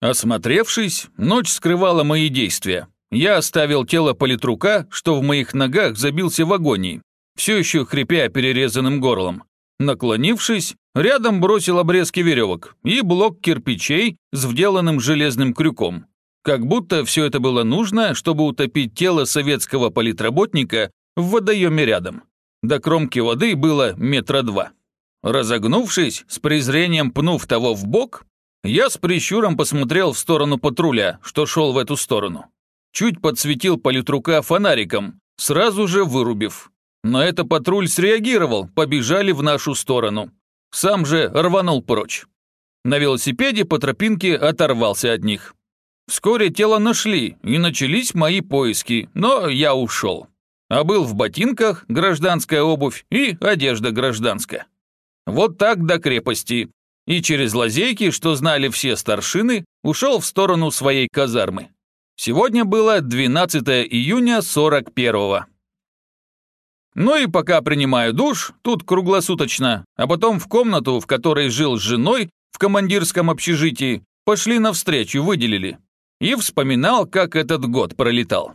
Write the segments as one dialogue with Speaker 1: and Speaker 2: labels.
Speaker 1: Осмотревшись, ночь скрывала мои действия. Я оставил тело политрука, что в моих ногах забился в агонии, все еще хрипя перерезанным горлом. Наклонившись, рядом бросил обрезки веревок и блок кирпичей с вделанным железным крюком. Как будто все это было нужно, чтобы утопить тело советского политработника в водоеме рядом. До кромки воды было метра два. Разогнувшись, с презрением пнув того в бок, я с прищуром посмотрел в сторону патруля, что шел в эту сторону. Чуть подсветил политрука фонариком, сразу же вырубив. На это патруль среагировал, побежали в нашу сторону. Сам же рванул прочь. На велосипеде по тропинке оторвался от них. Вскоре тело нашли, и начались мои поиски, но я ушел. А был в ботинках, гражданская обувь и одежда гражданская. Вот так до крепости. И через лазейки, что знали все старшины, ушел в сторону своей казармы. Сегодня было 12 июня 41-го. Ну и пока принимаю душ, тут круглосуточно, а потом в комнату, в которой жил с женой, в командирском общежитии, пошли навстречу, выделили и вспоминал, как этот год пролетал.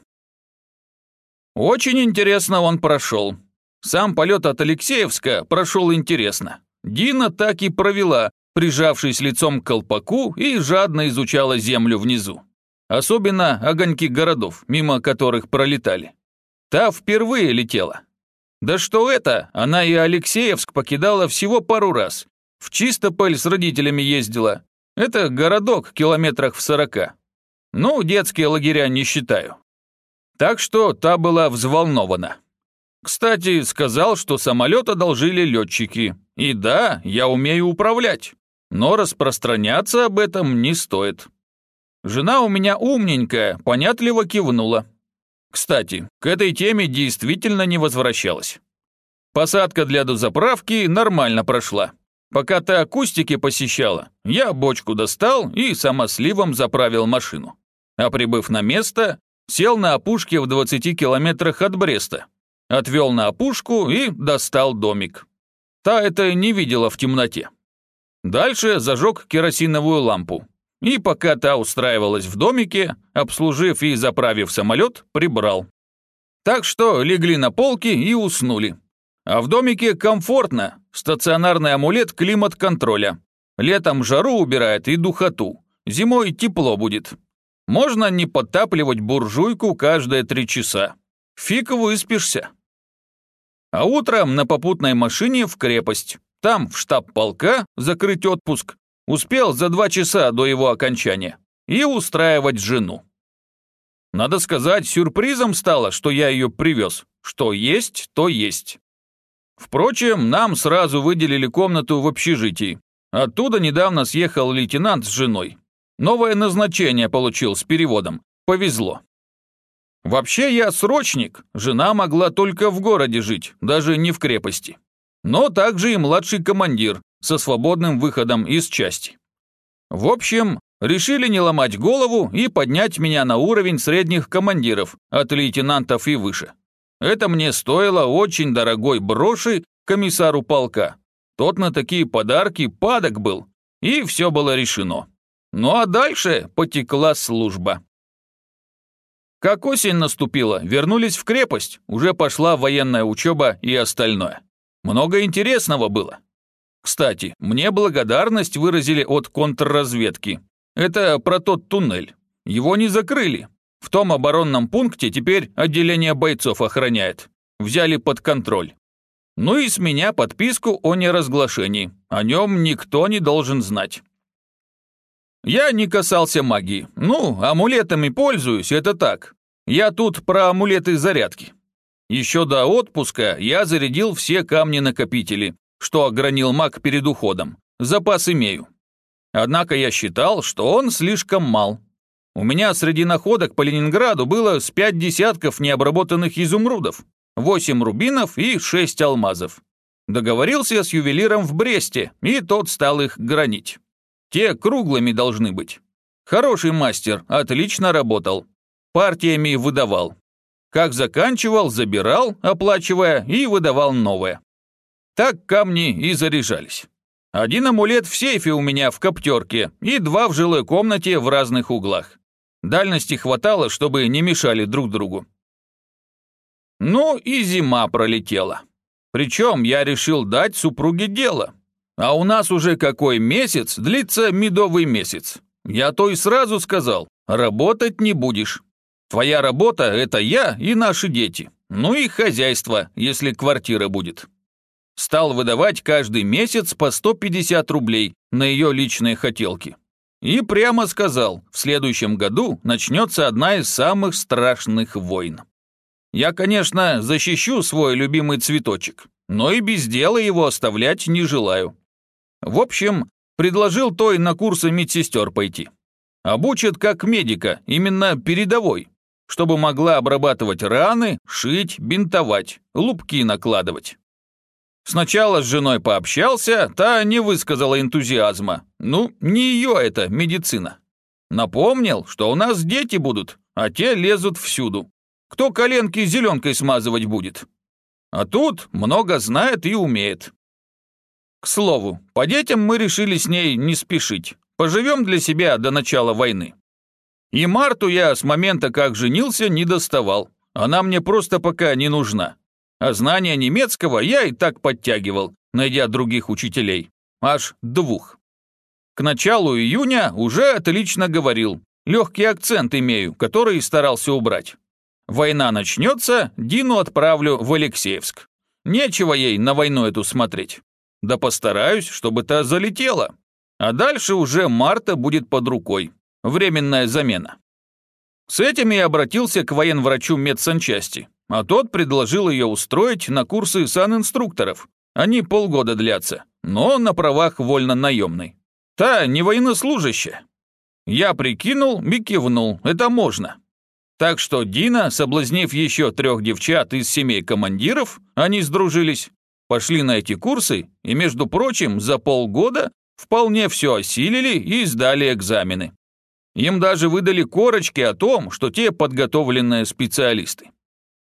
Speaker 1: Очень интересно он прошел. Сам полет от Алексеевска прошел интересно. Дина так и провела, прижавшись лицом к колпаку и жадно изучала землю внизу. Особенно огоньки городов, мимо которых пролетали. Та впервые летела. Да что это, она и Алексеевск покидала всего пару раз. В Чистополь с родителями ездила. Это городок километрах в сорока. Ну, детские лагеря не считаю. Так что та была взволнована. Кстати, сказал, что самолет одолжили летчики. И да, я умею управлять. Но распространяться об этом не стоит. Жена у меня умненькая, понятливо кивнула. Кстати, к этой теме действительно не возвращалась. Посадка для дозаправки нормально прошла. Пока ты акустики посещала, я бочку достал и самосливом заправил машину а прибыв на место, сел на опушке в 20 километрах от Бреста, отвел на опушку и достал домик. Та это не видела в темноте. Дальше зажег керосиновую лампу. И пока та устраивалась в домике, обслужив и заправив самолет, прибрал. Так что легли на полки и уснули. А в домике комфортно, стационарный амулет климат-контроля. Летом жару убирает и духоту, зимой тепло будет. Можно не подтапливать буржуйку каждые три часа. Фиг выспишься. А утром на попутной машине в крепость. Там, в штаб полка, закрыть отпуск. Успел за два часа до его окончания. И устраивать жену. Надо сказать, сюрпризом стало, что я ее привез. Что есть, то есть. Впрочем, нам сразу выделили комнату в общежитии. Оттуда недавно съехал лейтенант с женой. Новое назначение получил с переводом. Повезло. Вообще я срочник, жена могла только в городе жить, даже не в крепости. Но также и младший командир со свободным выходом из части. В общем, решили не ломать голову и поднять меня на уровень средних командиров, от лейтенантов и выше. Это мне стоило очень дорогой броши комиссару полка. Тот на такие подарки падок был, и все было решено. Ну а дальше потекла служба. Как осень наступила, вернулись в крепость, уже пошла военная учеба и остальное. Много интересного было. Кстати, мне благодарность выразили от контрразведки. Это про тот туннель. Его не закрыли. В том оборонном пункте теперь отделение бойцов охраняет. Взяли под контроль. Ну и с меня подписку о неразглашении. О нем никто не должен знать. Я не касался магии. Ну, амулетами пользуюсь, это так. Я тут про амулеты зарядки. Еще до отпуска я зарядил все камни-накопители, что огранил маг перед уходом. Запас имею. Однако я считал, что он слишком мал. У меня среди находок по Ленинграду было с пять десятков необработанных изумрудов, восемь рубинов и шесть алмазов. Договорился с ювелиром в Бресте, и тот стал их гранить. Те круглыми должны быть. Хороший мастер, отлично работал. Партиями выдавал. Как заканчивал, забирал, оплачивая, и выдавал новое. Так камни и заряжались. Один амулет в сейфе у меня в коптерке и два в жилой комнате в разных углах. Дальности хватало, чтобы не мешали друг другу. Ну и зима пролетела. Причем я решил дать супруге дело. А у нас уже какой месяц длится медовый месяц. Я то и сразу сказал, работать не будешь. Твоя работа – это я и наши дети. Ну и хозяйство, если квартира будет. Стал выдавать каждый месяц по 150 рублей на ее личные хотелки. И прямо сказал, в следующем году начнется одна из самых страшных войн. Я, конечно, защищу свой любимый цветочек, но и без дела его оставлять не желаю. В общем, предложил той на курсы медсестер пойти. Обучат как медика, именно передовой, чтобы могла обрабатывать раны, шить, бинтовать, лупки накладывать. Сначала с женой пообщался, та не высказала энтузиазма. Ну, не ее это медицина. Напомнил, что у нас дети будут, а те лезут всюду. Кто коленки зеленкой смазывать будет? А тут много знает и умеет. К слову, по детям мы решили с ней не спешить. Поживем для себя до начала войны. И Марту я с момента, как женился, не доставал. Она мне просто пока не нужна. А знания немецкого я и так подтягивал, найдя других учителей. Аж двух. К началу июня уже отлично говорил. Легкий акцент имею, который старался убрать. Война начнется, Дину отправлю в Алексеевск. Нечего ей на войну эту смотреть. Да постараюсь, чтобы та залетела. А дальше уже Марта будет под рукой. Временная замена. С этим я обратился к военврачу медсанчасти, а тот предложил ее устроить на курсы санинструкторов. Они полгода длятся, но на правах вольно-наемной. Та не военнослужащая. Я прикинул и кивнул, это можно. Так что Дина, соблазнив еще трех девчат из семей командиров, они сдружились, пошли на эти курсы и, между прочим, за полгода вполне все осилили и сдали экзамены. Им даже выдали корочки о том, что те подготовленные специалисты.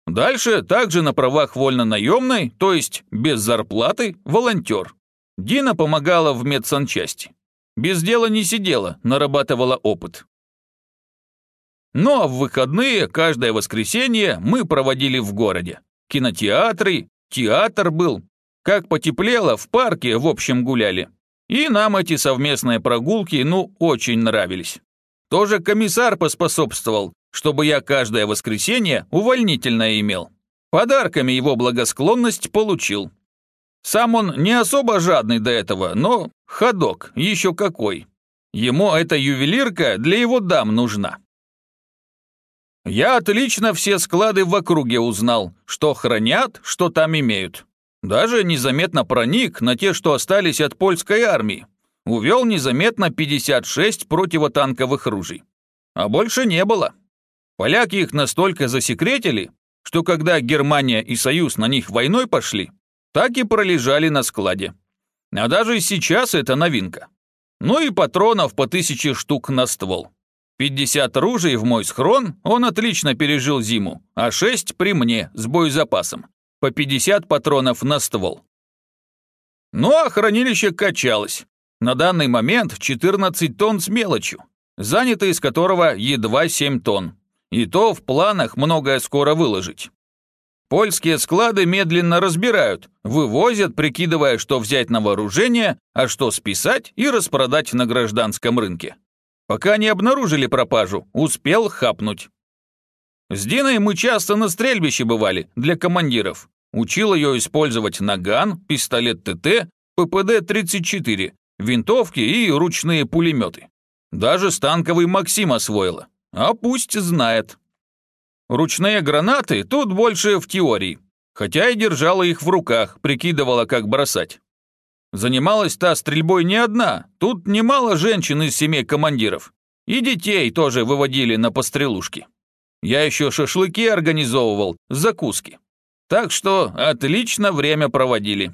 Speaker 1: Дальше также на правах вольно-наемной, то есть без зарплаты, волонтер. Дина помогала в медсанчасти. Без дела не сидела, нарабатывала опыт. Ну а в выходные, каждое воскресенье, мы проводили в городе. Кинотеатры, театр был. Как потеплело, в парке в общем гуляли. И нам эти совместные прогулки, ну, очень нравились. Тоже комиссар поспособствовал, чтобы я каждое воскресенье увольнительное имел. Подарками его благосклонность получил. Сам он не особо жадный до этого, но ходок, еще какой. Ему эта ювелирка для его дам нужна. Я отлично все склады в округе узнал, что хранят, что там имеют. Даже незаметно проник на те, что остались от польской армии увел незаметно 56 противотанковых ружей. А больше не было. Поляки их настолько засекретили, что когда Германия и Союз на них войной пошли, так и пролежали на складе. А даже сейчас это новинка. Ну и патронов по тысяче штук на ствол. 50 ружей в мой схрон, он отлично пережил зиму, а 6 при мне с боезапасом. По 50 патронов на ствол. Ну а хранилище качалось. На данный момент 14 тонн с мелочью, занято из которого едва 7 тонн. И то в планах многое скоро выложить. Польские склады медленно разбирают, вывозят, прикидывая, что взять на вооружение, а что списать и распродать на гражданском рынке. Пока не обнаружили пропажу, успел хапнуть. С Диной мы часто на стрельбище бывали, для командиров. Учил ее использовать наган, пистолет ТТ, ППД-34 винтовки и ручные пулеметы. Даже станковый Максим освоила. А пусть знает. Ручные гранаты тут больше в теории, хотя и держала их в руках, прикидывала, как бросать. Занималась та стрельбой не одна, тут немало женщин из семей командиров. И детей тоже выводили на пострелушки. Я еще шашлыки организовывал, закуски. Так что отлично время проводили.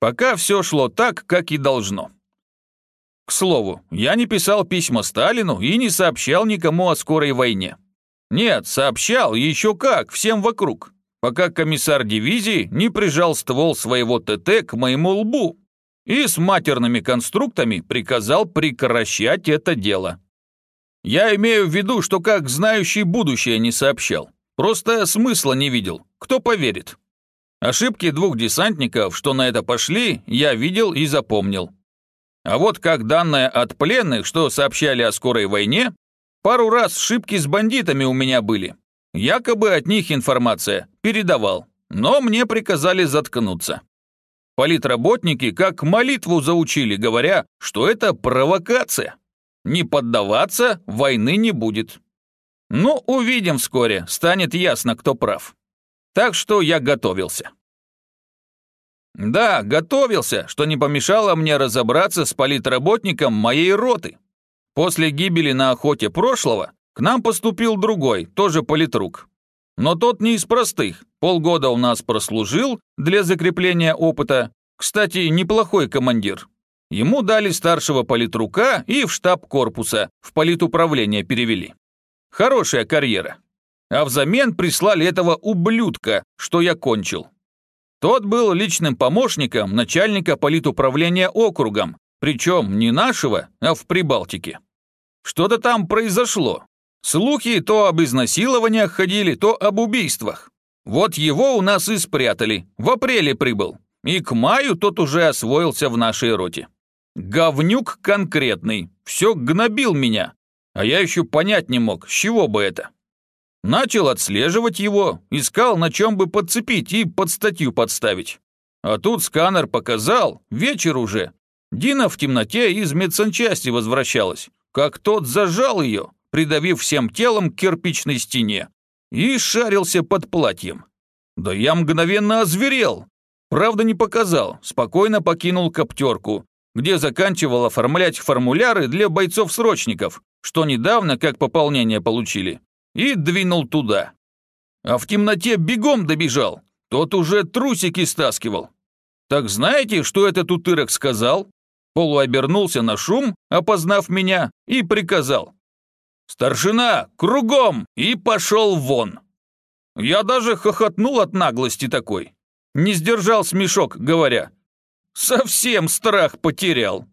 Speaker 1: Пока все шло так, как и должно. К слову, я не писал письма Сталину и не сообщал никому о скорой войне. Нет, сообщал еще как, всем вокруг, пока комиссар дивизии не прижал ствол своего ТТ к моему лбу. и с матерными конструктами приказал прекращать это дело. Я имею в виду, что как знающий будущее не сообщал. Просто смысла не видел. Кто поверит? Ошибки двух десантников, что на это пошли, я видел и запомнил. А вот как данные от пленных, что сообщали о скорой войне, пару раз ошибки с бандитами у меня были. Якобы от них информация, передавал, но мне приказали заткнуться. Политработники как молитву заучили, говоря, что это провокация. Не поддаваться войны не будет. Ну, увидим вскоре, станет ясно, кто прав. Так что я готовился. Да, готовился, что не помешало мне разобраться с политработником моей роты. После гибели на охоте прошлого к нам поступил другой, тоже политрук. Но тот не из простых, полгода у нас прослужил для закрепления опыта. Кстати, неплохой командир. Ему дали старшего политрука и в штаб корпуса, в политуправление перевели. Хорошая карьера. А взамен прислали этого ублюдка, что я кончил. Тот был личным помощником начальника политуправления округом, причем не нашего, а в Прибалтике. Что-то там произошло. Слухи то об изнасилованиях ходили, то об убийствах. Вот его у нас и спрятали, в апреле прибыл. И к маю тот уже освоился в нашей роте. Говнюк конкретный, все гнобил меня, а я еще понять не мог, с чего бы это. Начал отслеживать его, искал, на чем бы подцепить и под статью подставить. А тут сканер показал, вечер уже. Дина в темноте из медсанчасти возвращалась, как тот зажал ее, придавив всем телом к кирпичной стене, и шарился под платьем. Да я мгновенно озверел. Правда не показал, спокойно покинул коптерку, где заканчивал оформлять формуляры для бойцов-срочников, что недавно как пополнение получили и двинул туда. А в темноте бегом добежал, тот уже трусики стаскивал. Так знаете, что этот утырок сказал? Полуобернулся на шум, опознав меня, и приказал. «Старшина, кругом!» и пошел вон. Я даже хохотнул от наглости такой. Не сдержал смешок, говоря. Совсем страх потерял.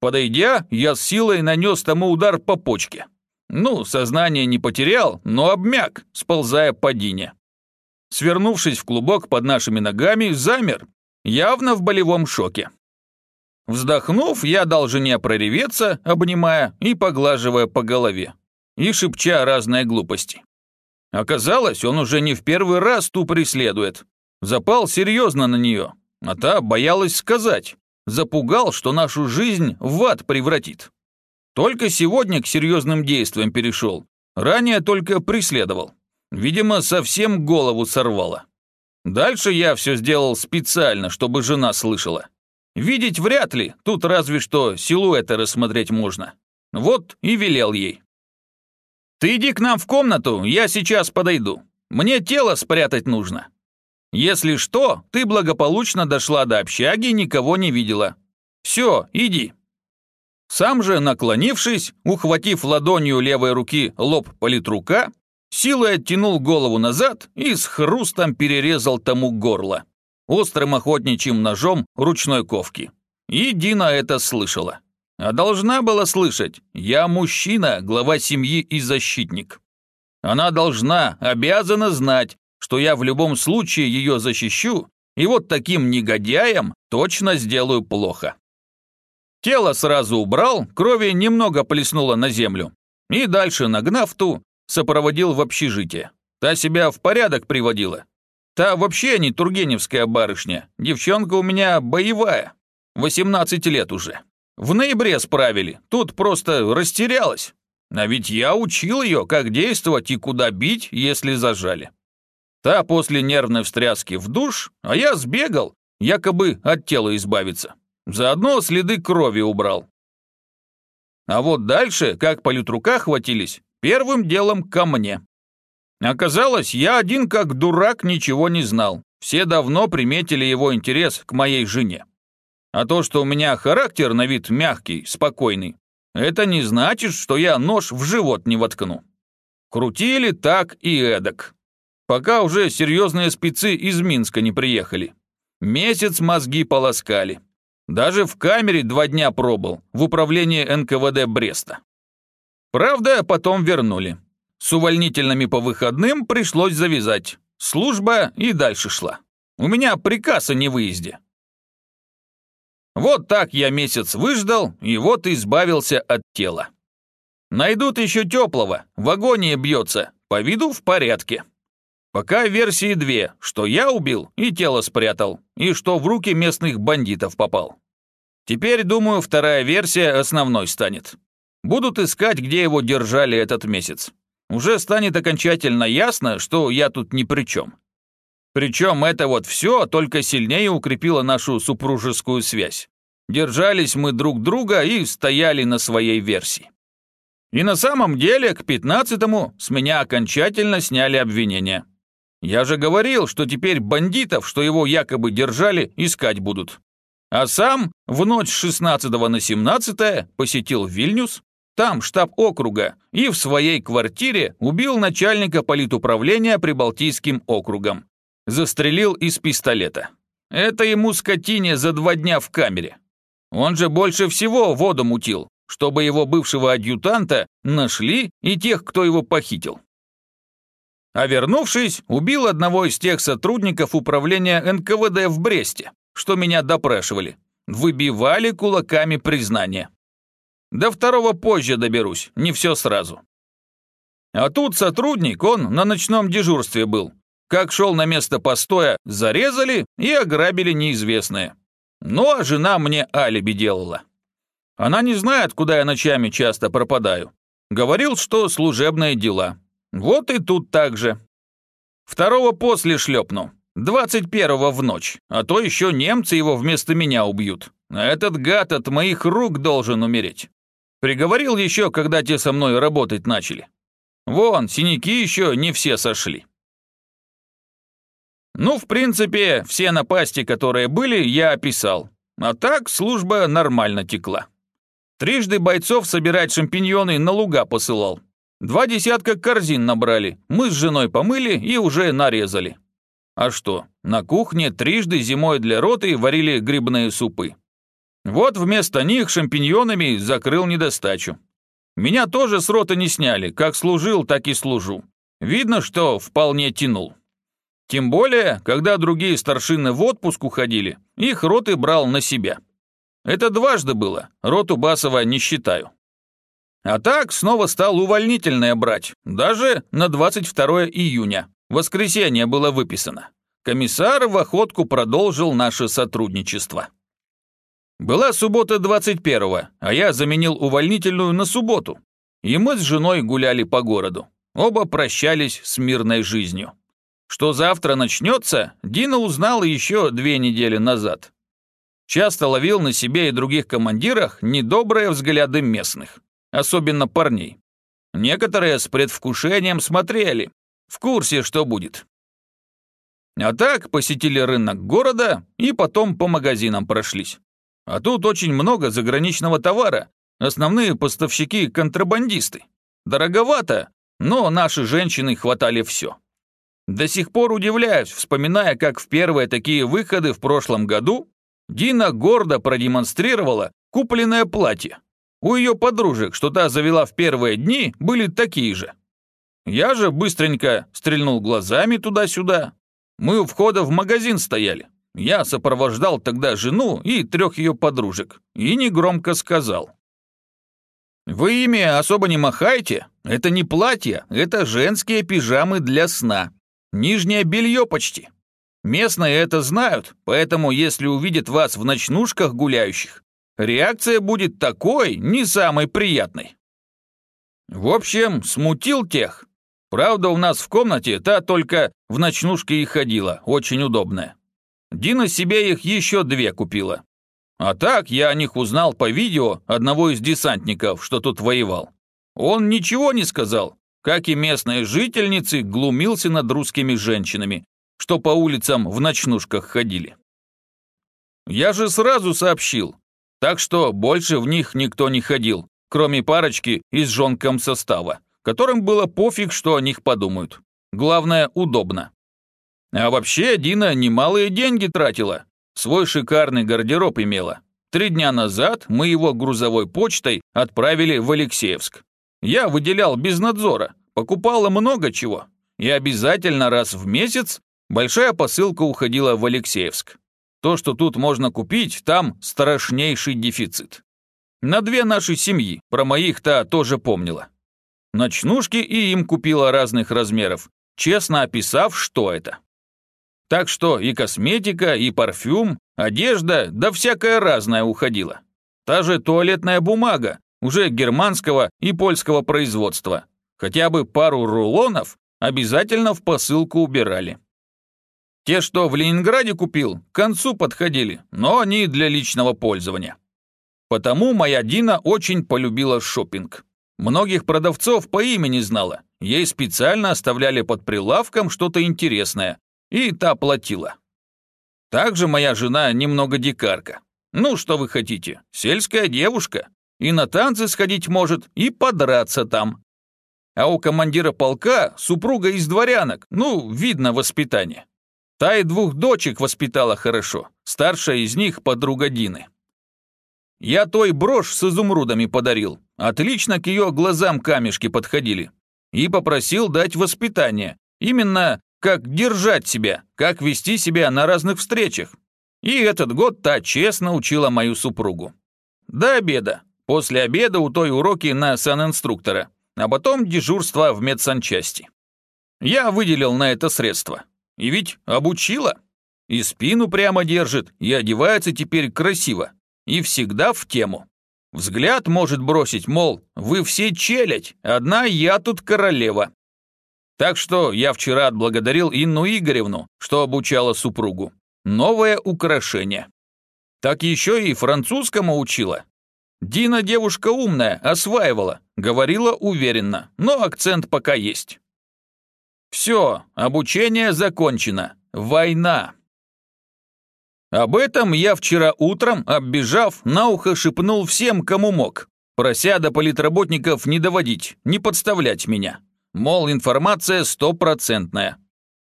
Speaker 1: Подойдя, я с силой нанес тому удар по почке. Ну, сознание не потерял, но обмяк, сползая по Дине. Свернувшись в клубок под нашими ногами, замер, явно в болевом шоке. Вздохнув, я дал жене прореветься, обнимая и поглаживая по голове, и шепча разные глупости. Оказалось, он уже не в первый раз ту преследует. Запал серьезно на нее, а та боялась сказать. Запугал, что нашу жизнь в ад превратит. Только сегодня к серьезным действиям перешел. Ранее только преследовал. Видимо, совсем голову сорвало. Дальше я все сделал специально, чтобы жена слышала. Видеть вряд ли, тут разве что силуэты рассмотреть можно. Вот и велел ей. «Ты иди к нам в комнату, я сейчас подойду. Мне тело спрятать нужно. Если что, ты благополучно дошла до общаги, никого не видела. Все, иди». Сам же, наклонившись, ухватив ладонью левой руки лоб политрука, силой оттянул голову назад и с хрустом перерезал тому горло. Острым охотничьим ножом ручной ковки. И Дина это слышала. А должна была слышать, я мужчина, глава семьи и защитник. Она должна, обязана знать, что я в любом случае ее защищу, и вот таким негодяям точно сделаю плохо. Тело сразу убрал, крови немного плеснуло на землю. И дальше, нагнав ту, сопроводил в общежитие. Та себя в порядок приводила. Та вообще не тургеневская барышня. Девчонка у меня боевая. 18 лет уже. В ноябре справили. Тут просто растерялась. А ведь я учил ее, как действовать и куда бить, если зажали. Та после нервной встряски в душ, а я сбегал, якобы от тела избавиться. Заодно следы крови убрал. А вот дальше, как политрука хватились, первым делом ко мне. Оказалось, я один как дурак ничего не знал. Все давно приметили его интерес к моей жене. А то, что у меня характер на вид мягкий, спокойный, это не значит, что я нож в живот не воткну. Крутили так и эдак. Пока уже серьезные спецы из Минска не приехали. Месяц мозги полоскали. Даже в камере два дня пробыл, в управлении НКВД Бреста. Правда, потом вернули. С увольнительными по выходным пришлось завязать. Служба и дальше шла. У меня приказ о невыезде. Вот так я месяц выждал, и вот избавился от тела. Найдут еще теплого, в агонии бьется, по виду в порядке. Пока версии две, что я убил и тело спрятал, и что в руки местных бандитов попал. Теперь, думаю, вторая версия основной станет. Будут искать, где его держали этот месяц. Уже станет окончательно ясно, что я тут ни при чем. Причем это вот все только сильнее укрепило нашу супружескую связь. Держались мы друг друга и стояли на своей версии. И на самом деле к пятнадцатому с меня окончательно сняли обвинения. Я же говорил, что теперь бандитов, что его якобы держали, искать будут. А сам в ночь с 16 на 17 посетил Вильнюс, там штаб округа, и в своей квартире убил начальника политуправления Прибалтийским округом. Застрелил из пистолета. Это ему скотине за два дня в камере. Он же больше всего воду мутил, чтобы его бывшего адъютанта нашли и тех, кто его похитил. А вернувшись, убил одного из тех сотрудников управления НКВД в Бресте, что меня допрашивали. Выбивали кулаками признание. До второго позже доберусь, не все сразу. А тут сотрудник, он на ночном дежурстве был. Как шел на место постоя, зарезали и ограбили неизвестные. Ну а жена мне алиби делала. Она не знает, куда я ночами часто пропадаю. Говорил, что служебные дела. Вот и тут так же. Второго после шлепну. Двадцать первого в ночь. А то еще немцы его вместо меня убьют. Этот гад от моих рук должен умереть. Приговорил еще, когда те со мной работать начали. Вон, синяки еще не все сошли. Ну, в принципе, все напасти, которые были, я описал. А так служба нормально текла. Трижды бойцов собирать шампиньоны на луга посылал. Два десятка корзин набрали, мы с женой помыли и уже нарезали. А что, на кухне трижды зимой для роты варили грибные супы. Вот вместо них шампиньонами закрыл недостачу. Меня тоже с роты не сняли, как служил, так и служу. Видно, что вполне тянул. Тем более, когда другие старшины в отпуск уходили, их роты брал на себя. Это дважды было, роту Басова не считаю. А так снова стал увольнительное брать, даже на 22 июня. Воскресенье было выписано. Комиссар в охотку продолжил наше сотрудничество. Была суббота 21 а я заменил увольнительную на субботу. И мы с женой гуляли по городу. Оба прощались с мирной жизнью. Что завтра начнется, Дина узнала еще две недели назад. Часто ловил на себе и других командирах недобрые взгляды местных, особенно парней. Некоторые с предвкушением смотрели, в курсе, что будет. А так посетили рынок города и потом по магазинам прошлись. А тут очень много заграничного товара, основные поставщики – контрабандисты. Дороговато, но наши женщины хватали все. До сих пор удивляюсь, вспоминая, как в первые такие выходы в прошлом году Дина гордо продемонстрировала купленное платье. У ее подружек, что та завела в первые дни, были такие же. Я же быстренько стрельнул глазами туда-сюда. Мы у входа в магазин стояли. Я сопровождал тогда жену и трех ее подружек и негромко сказал. «Вы ими особо не махайте. Это не платье, это женские пижамы для сна. Нижнее белье почти. Местные это знают, поэтому если увидят вас в ночнушках гуляющих, реакция будет такой, не самой приятной. В общем, смутил тех. Правда, у нас в комнате та только в ночнушке и ходила, очень удобная. Дина себе их еще две купила. А так я о них узнал по видео одного из десантников, что тут воевал. Он ничего не сказал, как и местные жительницы, глумился над русскими женщинами, что по улицам в ночнушках ходили. Я же сразу сообщил, так что больше в них никто не ходил, кроме парочки из жонком состава, которым было пофиг, что о них подумают. Главное, удобно. А вообще Дина немалые деньги тратила, свой шикарный гардероб имела. Три дня назад мы его грузовой почтой отправили в Алексеевск. Я выделял без надзора, покупала много чего. И обязательно раз в месяц большая посылка уходила в Алексеевск. То, что тут можно купить, там страшнейший дефицит. На две наши семьи, про моих-то тоже помнила. Ночнушки и им купила разных размеров, честно описав, что это. Так что и косметика, и парфюм, одежда, да всякое разное уходило. Та же туалетная бумага, уже германского и польского производства. Хотя бы пару рулонов обязательно в посылку убирали. Те, что в Ленинграде купил, к концу подходили, но они для личного пользования. Потому моя Дина очень полюбила шопинг. Многих продавцов по имени знала. Ей специально оставляли под прилавком что-то интересное, и та платила. Также моя жена немного дикарка. Ну, что вы хотите, сельская девушка. И на танцы сходить может, и подраться там. А у командира полка супруга из дворянок, ну, видно воспитание. Та и двух дочек воспитала хорошо, старшая из них подруга Дины. Я той брошь с изумрудами подарил, отлично к ее глазам камешки подходили, и попросил дать воспитание, именно как держать себя, как вести себя на разных встречах. И этот год та честно учила мою супругу. До обеда. После обеда у той уроки на санинструктора, а потом дежурство в медсанчасти. Я выделил на это средства. И ведь обучила. И спину прямо держит, и одевается теперь красиво. И всегда в тему. Взгляд может бросить, мол, вы все челядь, одна я тут королева. Так что я вчера отблагодарил Инну Игоревну, что обучала супругу. Новое украшение. Так еще и французскому учила. Дина девушка умная, осваивала, говорила уверенно, но акцент пока есть. Все, обучение закончено. Война. Об этом я вчера утром, оббежав, на ухо шепнул всем, кому мог, прося до политработников не доводить, не подставлять меня. Мол, информация стопроцентная.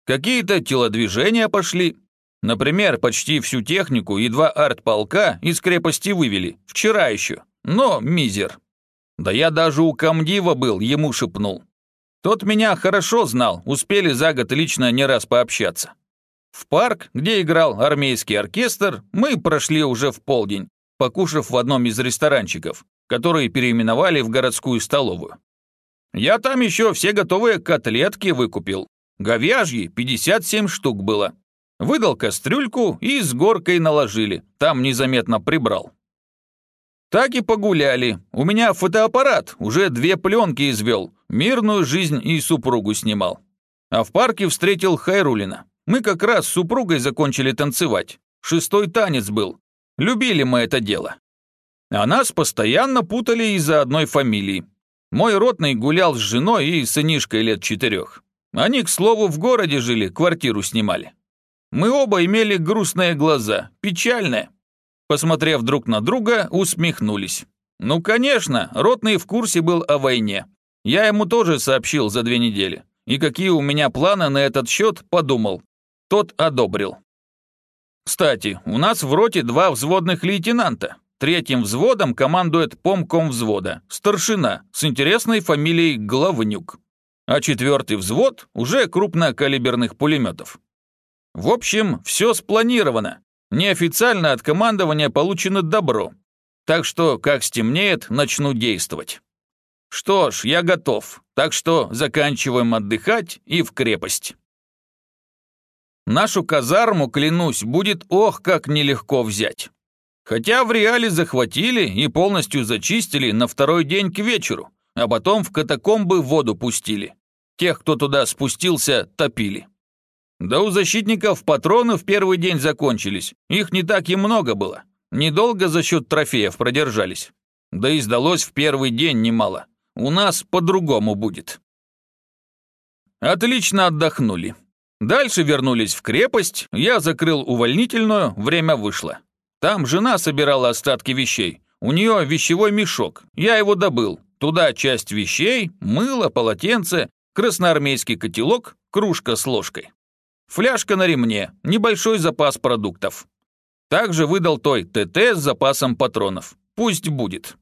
Speaker 1: Какие-то телодвижения пошли. Например, почти всю технику и два артполка из крепости вывели, вчера еще, но мизер. Да я даже у комдива был, ему шепнул. Тот меня хорошо знал, успели за год лично не раз пообщаться. В парк, где играл армейский оркестр, мы прошли уже в полдень, покушав в одном из ресторанчиков, которые переименовали в городскую столовую. Я там еще все готовые котлетки выкупил. Говяжьи 57 штук было. Выдал кастрюльку и с горкой наложили, там незаметно прибрал. Так и погуляли. У меня фотоаппарат, уже две пленки извел. Мирную жизнь и супругу снимал. А в парке встретил Хайрулина. Мы как раз с супругой закончили танцевать. Шестой танец был. Любили мы это дело. А нас постоянно путали из-за одной фамилии. Мой ротный гулял с женой и сынишкой лет четырех. Они, к слову, в городе жили, квартиру снимали. Мы оба имели грустные глаза, печальные посмотрев друг на друга, усмехнулись. Ну, конечно, Ротный в курсе был о войне. Я ему тоже сообщил за две недели. И какие у меня планы на этот счет, подумал. Тот одобрил. Кстати, у нас в роте два взводных лейтенанта. Третьим взводом командует помком взвода, старшина, с интересной фамилией Главнюк. А четвертый взвод уже крупнокалиберных пулеметов. В общем, все спланировано. Неофициально от командования получено добро. Так что, как стемнеет, начну действовать. Что ж, я готов. Так что заканчиваем отдыхать и в крепость. Нашу казарму, клянусь, будет ох, как нелегко взять. Хотя в реале захватили и полностью зачистили на второй день к вечеру, а потом в катакомбы воду пустили. Тех, кто туда спустился, топили. Да у защитников патроны в первый день закончились. Их не так и много было. Недолго за счет трофеев продержались. Да и сдалось в первый день немало. У нас по-другому будет. Отлично отдохнули. Дальше вернулись в крепость, я закрыл увольнительную, время вышло. Там жена собирала остатки вещей. У нее вещевой мешок, я его добыл. Туда часть вещей, мыло, полотенце, красноармейский котелок, кружка с ложкой. Фляжка на ремне, небольшой запас продуктов. Также выдал той ТТ с запасом патронов. Пусть будет.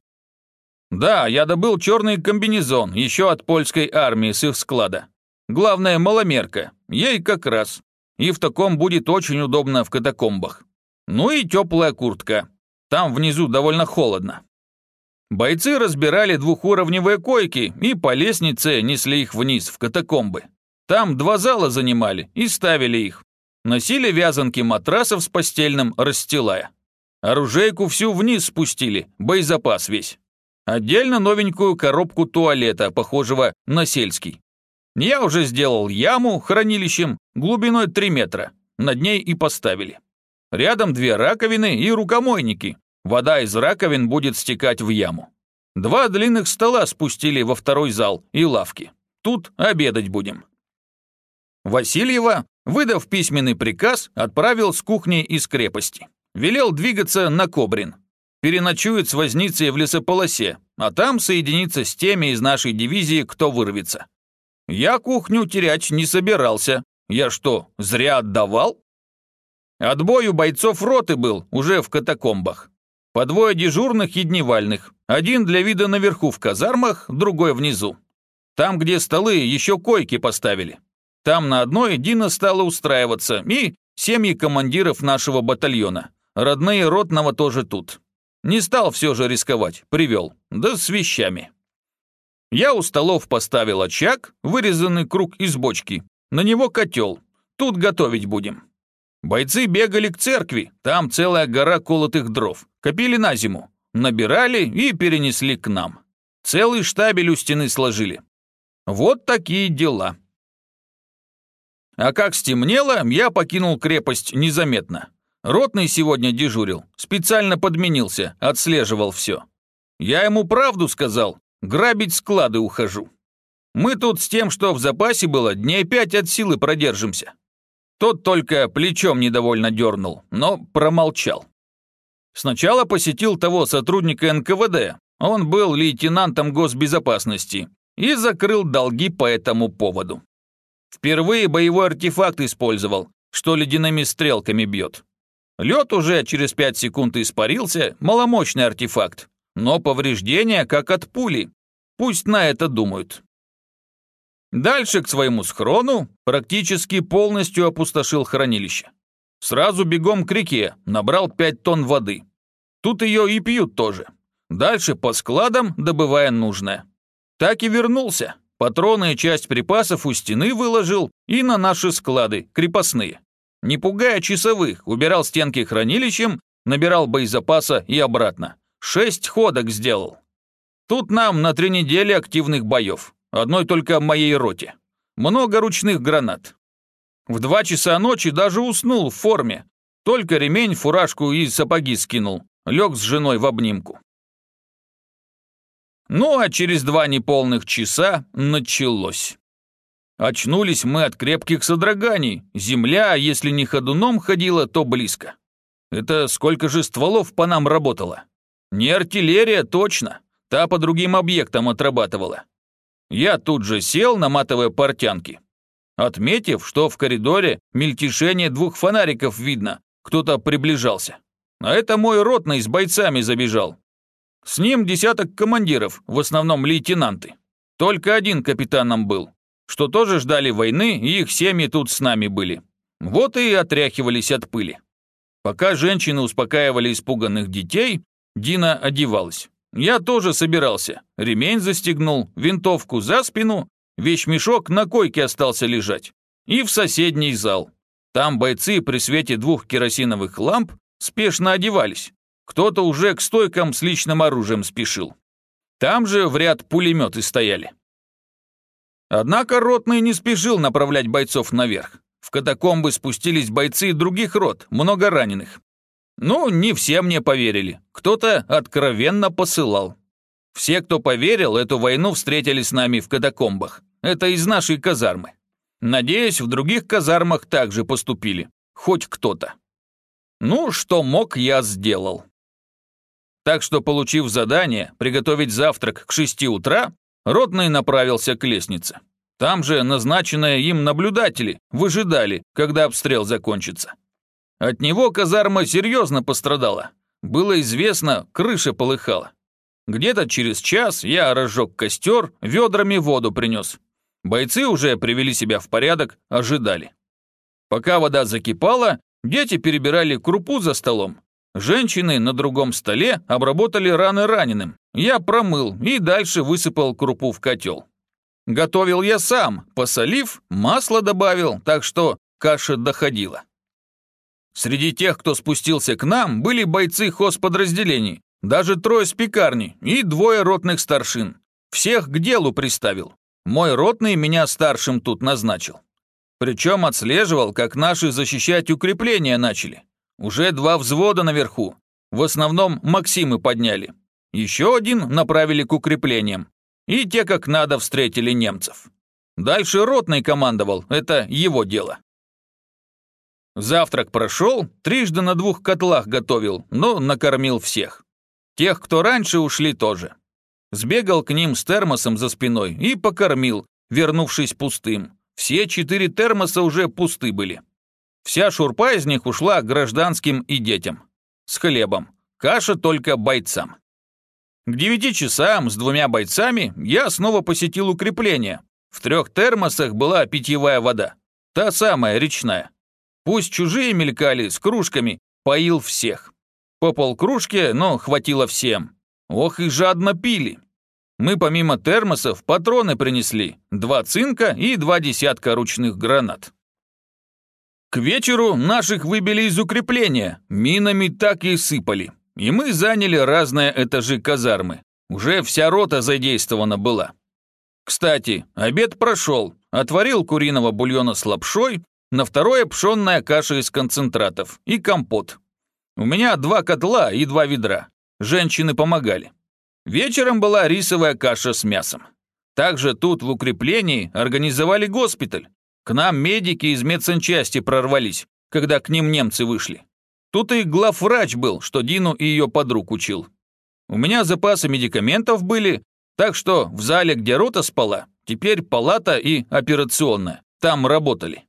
Speaker 1: Да, я добыл черный комбинезон, еще от польской армии с их склада. Главное, маломерка. Ей как раз. И в таком будет очень удобно в катакомбах. Ну и теплая куртка. Там внизу довольно холодно. Бойцы разбирали двухуровневые койки и по лестнице несли их вниз, в катакомбы. Там два зала занимали и ставили их. Носили вязанки матрасов с постельным, расстилая. Оружейку всю вниз спустили, боезапас весь. Отдельно новенькую коробку туалета, похожего на сельский. Я уже сделал яму хранилищем глубиной 3 метра. Над ней и поставили. Рядом две раковины и рукомойники. Вода из раковин будет стекать в яму. Два длинных стола спустили во второй зал и лавки. Тут обедать будем. Васильева, выдав письменный приказ, отправил с кухни из крепости. Велел двигаться на Кобрин. Переночует с возницей в лесополосе, а там соединиться с теми из нашей дивизии, кто вырвется. Я кухню терять не собирался. Я что, зря отдавал? Отбой у бойцов роты был, уже в катакомбах. По двое дежурных и дневальных. Один для вида наверху в казармах, другой внизу. Там, где столы, еще койки поставили. Там на одной Дина стала устраиваться, и семьи командиров нашего батальона. Родные ротного тоже тут. Не стал все же рисковать, привел. Да с вещами. Я у столов поставил очаг, вырезанный круг из бочки. На него котел. Тут готовить будем. Бойцы бегали к церкви, там целая гора колотых дров. Копили на зиму, набирали и перенесли к нам. Целый штабель у стены сложили. Вот такие дела. А как стемнело, я покинул крепость незаметно. Ротный сегодня дежурил, специально подменился, отслеживал все. Я ему правду сказал, грабить склады ухожу. Мы тут с тем, что в запасе было, дней пять от силы продержимся. Тот только плечом недовольно дернул, но промолчал. Сначала посетил того сотрудника НКВД, он был лейтенантом госбезопасности, и закрыл долги по этому поводу. Впервые боевой артефакт использовал, что ледяными стрелками бьет. Лед уже через пять секунд испарился, маломощный артефакт, но повреждения как от пули. Пусть на это думают. Дальше к своему схрону практически полностью опустошил хранилище. Сразу бегом к реке, набрал 5 тонн воды. Тут ее и пьют тоже. Дальше по складам, добывая нужное. Так и вернулся. Патроны и часть припасов у стены выложил и на наши склады, крепостные. Не пугая часовых, убирал стенки хранилищем, набирал боезапаса и обратно. Шесть ходок сделал. Тут нам на три недели активных боев. Одной только моей роте. Много ручных гранат. В два часа ночи даже уснул в форме. Только ремень, фуражку и сапоги скинул. Лег с женой в обнимку. Ну а через два неполных часа началось. Очнулись мы от крепких содроганий. Земля, если не ходуном ходила, то близко. Это сколько же стволов по нам работало? Не артиллерия, точно. Та по другим объектам отрабатывала. Я тут же сел, наматывая портянки. Отметив, что в коридоре мельтешение двух фонариков видно, кто-то приближался. А это мой ротный с бойцами забежал. С ним десяток командиров, в основном лейтенанты. Только один капитаном был, что тоже ждали войны, и их семьи тут с нами были. Вот и отряхивались от пыли. Пока женщины успокаивали испуганных детей, Дина одевалась. Я тоже собирался. Ремень застегнул, винтовку за спину, вещмешок на койке остался лежать. И в соседний зал. Там бойцы при свете двух керосиновых ламп спешно одевались. Кто-то уже к стойкам с личным оружием спешил. Там же в ряд пулеметы стояли. Однако ротный не спешил направлять бойцов наверх. В катакомбы спустились бойцы других рот, много раненых. Ну, не все мне поверили. Кто-то откровенно посылал. Все, кто поверил, эту войну встретили с нами в катакомбах. Это из нашей казармы. Надеюсь, в других казармах также поступили. Хоть кто-то. Ну, что мог, я сделал. Так что, получив задание приготовить завтрак к шести утра, Ротный направился к лестнице. Там же назначенные им наблюдатели выжидали, когда обстрел закончится. От него казарма серьезно пострадала. Было известно, крыша полыхала. Где-то через час я разжег костер, ведрами воду принес. Бойцы уже привели себя в порядок, ожидали. Пока вода закипала, дети перебирали крупу за столом. Женщины на другом столе обработали раны раненым. Я промыл и дальше высыпал крупу в котел. Готовил я сам, посолив, масло добавил, так что каша доходила. Среди тех, кто спустился к нам, были бойцы хозподразделений, даже трое с пекарни и двое ротных старшин. Всех к делу приставил. Мой ротный меня старшим тут назначил. Причем отслеживал, как наши защищать укрепления начали. Уже два взвода наверху. В основном Максимы подняли. Еще один направили к укреплениям. И те как надо встретили немцев. Дальше ротный командовал, это его дело. Завтрак прошел, трижды на двух котлах готовил, но накормил всех. Тех, кто раньше ушли тоже. Сбегал к ним с термосом за спиной и покормил, вернувшись пустым. Все четыре термоса уже пусты были. Вся шурпа из них ушла гражданским и детям. С хлебом. Каша только бойцам. К девяти часам с двумя бойцами я снова посетил укрепление. В трех термосах была питьевая вода. Та самая, речная. Пусть чужие мелькали с кружками, поил всех. По полкружки, но хватило всем. Ох и жадно пили. Мы помимо термосов патроны принесли, два цинка и два десятка ручных гранат. К вечеру наших выбили из укрепления, минами так и сыпали. И мы заняли разные этажи казармы. Уже вся рота задействована была. Кстати, обед прошел. Отварил куриного бульона с лапшой, на второе пшенная каша из концентратов и компот. У меня два котла и два ведра. Женщины помогали. Вечером была рисовая каша с мясом. Также тут в укреплении организовали госпиталь. К нам медики из медсанчасти прорвались, когда к ним немцы вышли. Тут и главврач был, что Дину и ее подруг учил. У меня запасы медикаментов были, так что в зале, где рота спала, теперь палата и операционная. Там работали.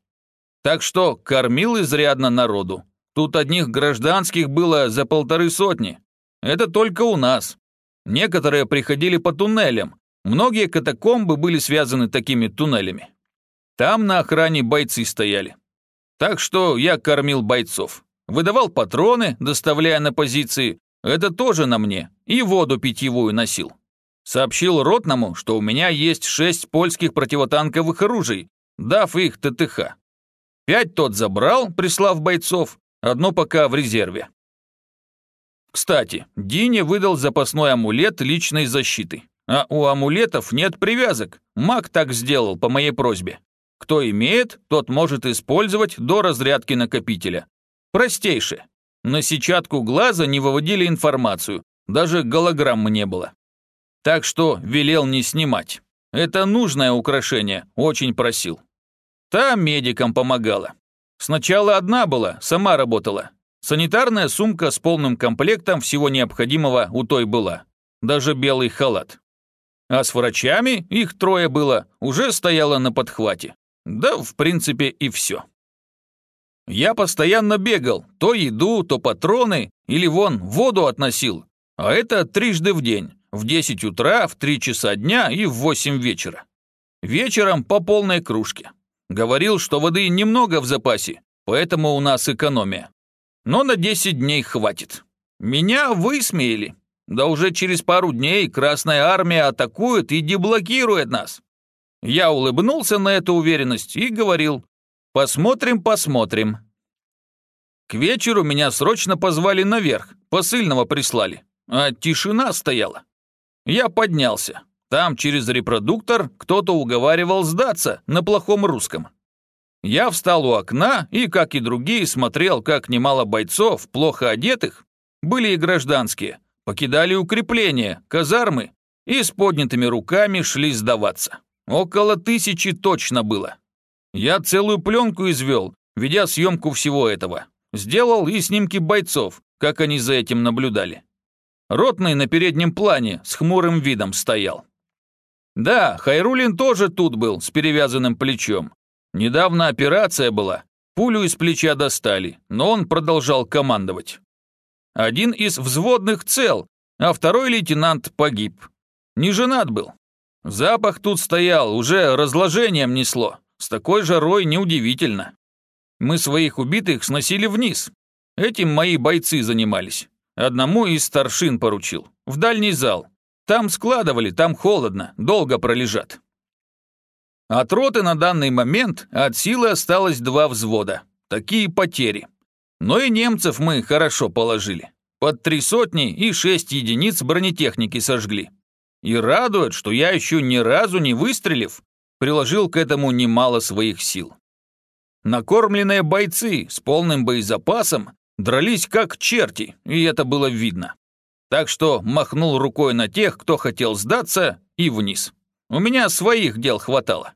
Speaker 1: Так что кормил изрядно народу. Тут одних гражданских было за полторы сотни. Это только у нас. Некоторые приходили по туннелям. Многие катакомбы были связаны такими туннелями. Там на охране бойцы стояли. Так что я кормил бойцов. Выдавал патроны, доставляя на позиции. Это тоже на мне. И воду питьевую носил. Сообщил ротному, что у меня есть шесть польских противотанковых оружий, дав их ТТХ. Пять тот забрал, прислав бойцов, одно пока в резерве. Кстати, Дине выдал запасной амулет личной защиты. А у амулетов нет привязок. Маг так сделал по моей просьбе. Кто имеет, тот может использовать до разрядки накопителя. Простейшее. На сетчатку глаза не выводили информацию, даже голограммы не было. Так что велел не снимать. Это нужное украшение, очень просил. Та медикам помогала. Сначала одна была, сама работала. Санитарная сумка с полным комплектом всего необходимого у той была. Даже белый халат. А с врачами, их трое было, уже стояла на подхвате. Да, в принципе, и все. Я постоянно бегал, то еду, то патроны, или вон, воду относил. А это трижды в день, в 10 утра, в 3 часа дня и в 8 вечера. Вечером по полной кружке. Говорил, что воды немного в запасе, поэтому у нас экономия. Но на 10 дней хватит. Меня высмеяли. Да уже через пару дней Красная Армия атакует и деблокирует нас. Я улыбнулся на эту уверенность и говорил, посмотрим, посмотрим. К вечеру меня срочно позвали наверх, посыльного прислали, а тишина стояла. Я поднялся, там через репродуктор кто-то уговаривал сдаться на плохом русском. Я встал у окна и, как и другие, смотрел, как немало бойцов, плохо одетых, были и гражданские, покидали укрепления, казармы и с поднятыми руками шли сдаваться. Около тысячи точно было. Я целую пленку извел, ведя съемку всего этого. Сделал и снимки бойцов, как они за этим наблюдали. Ротный на переднем плане с хмурым видом стоял. Да, Хайрулин тоже тут был, с перевязанным плечом. Недавно операция была. Пулю из плеча достали, но он продолжал командовать. Один из взводных цел, а второй лейтенант погиб. Не женат был. Запах тут стоял, уже разложением несло. С такой жарой неудивительно. Мы своих убитых сносили вниз. Этим мои бойцы занимались. Одному из старшин поручил. В дальний зал. Там складывали, там холодно, долго пролежат. От роты на данный момент от силы осталось два взвода. Такие потери. Но и немцев мы хорошо положили. Под три сотни и шесть единиц бронетехники сожгли. И радует, что я еще ни разу не выстрелив, приложил к этому немало своих сил. Накормленные бойцы с полным боезапасом дрались как черти, и это было видно. Так что махнул рукой на тех, кто хотел сдаться, и вниз. У меня своих дел хватало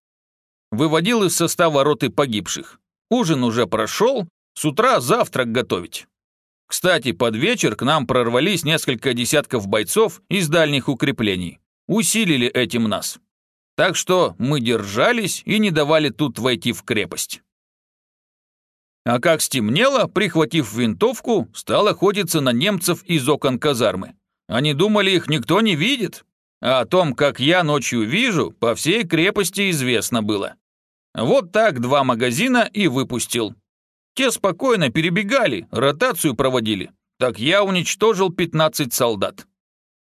Speaker 1: выводил из состава роты погибших. Ужин уже прошел, с утра завтрак готовить. Кстати, под вечер к нам прорвались несколько десятков бойцов из дальних укреплений. Усилили этим нас. Так что мы держались и не давали тут войти в крепость. А как стемнело, прихватив винтовку, стал охотиться на немцев из окон казармы. Они думали, их никто не видит. А о том, как я ночью вижу, по всей крепости известно было. Вот так два магазина и выпустил. Те спокойно перебегали, ротацию проводили. Так я уничтожил 15 солдат.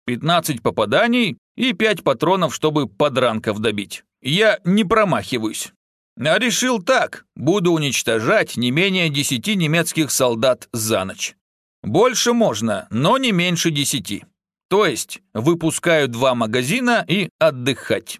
Speaker 1: 15 попаданий и 5 патронов, чтобы подранков добить. Я не промахиваюсь. А решил так, буду уничтожать не менее 10 немецких солдат за ночь. Больше можно, но не меньше 10. То есть выпускаю два магазина и отдыхать.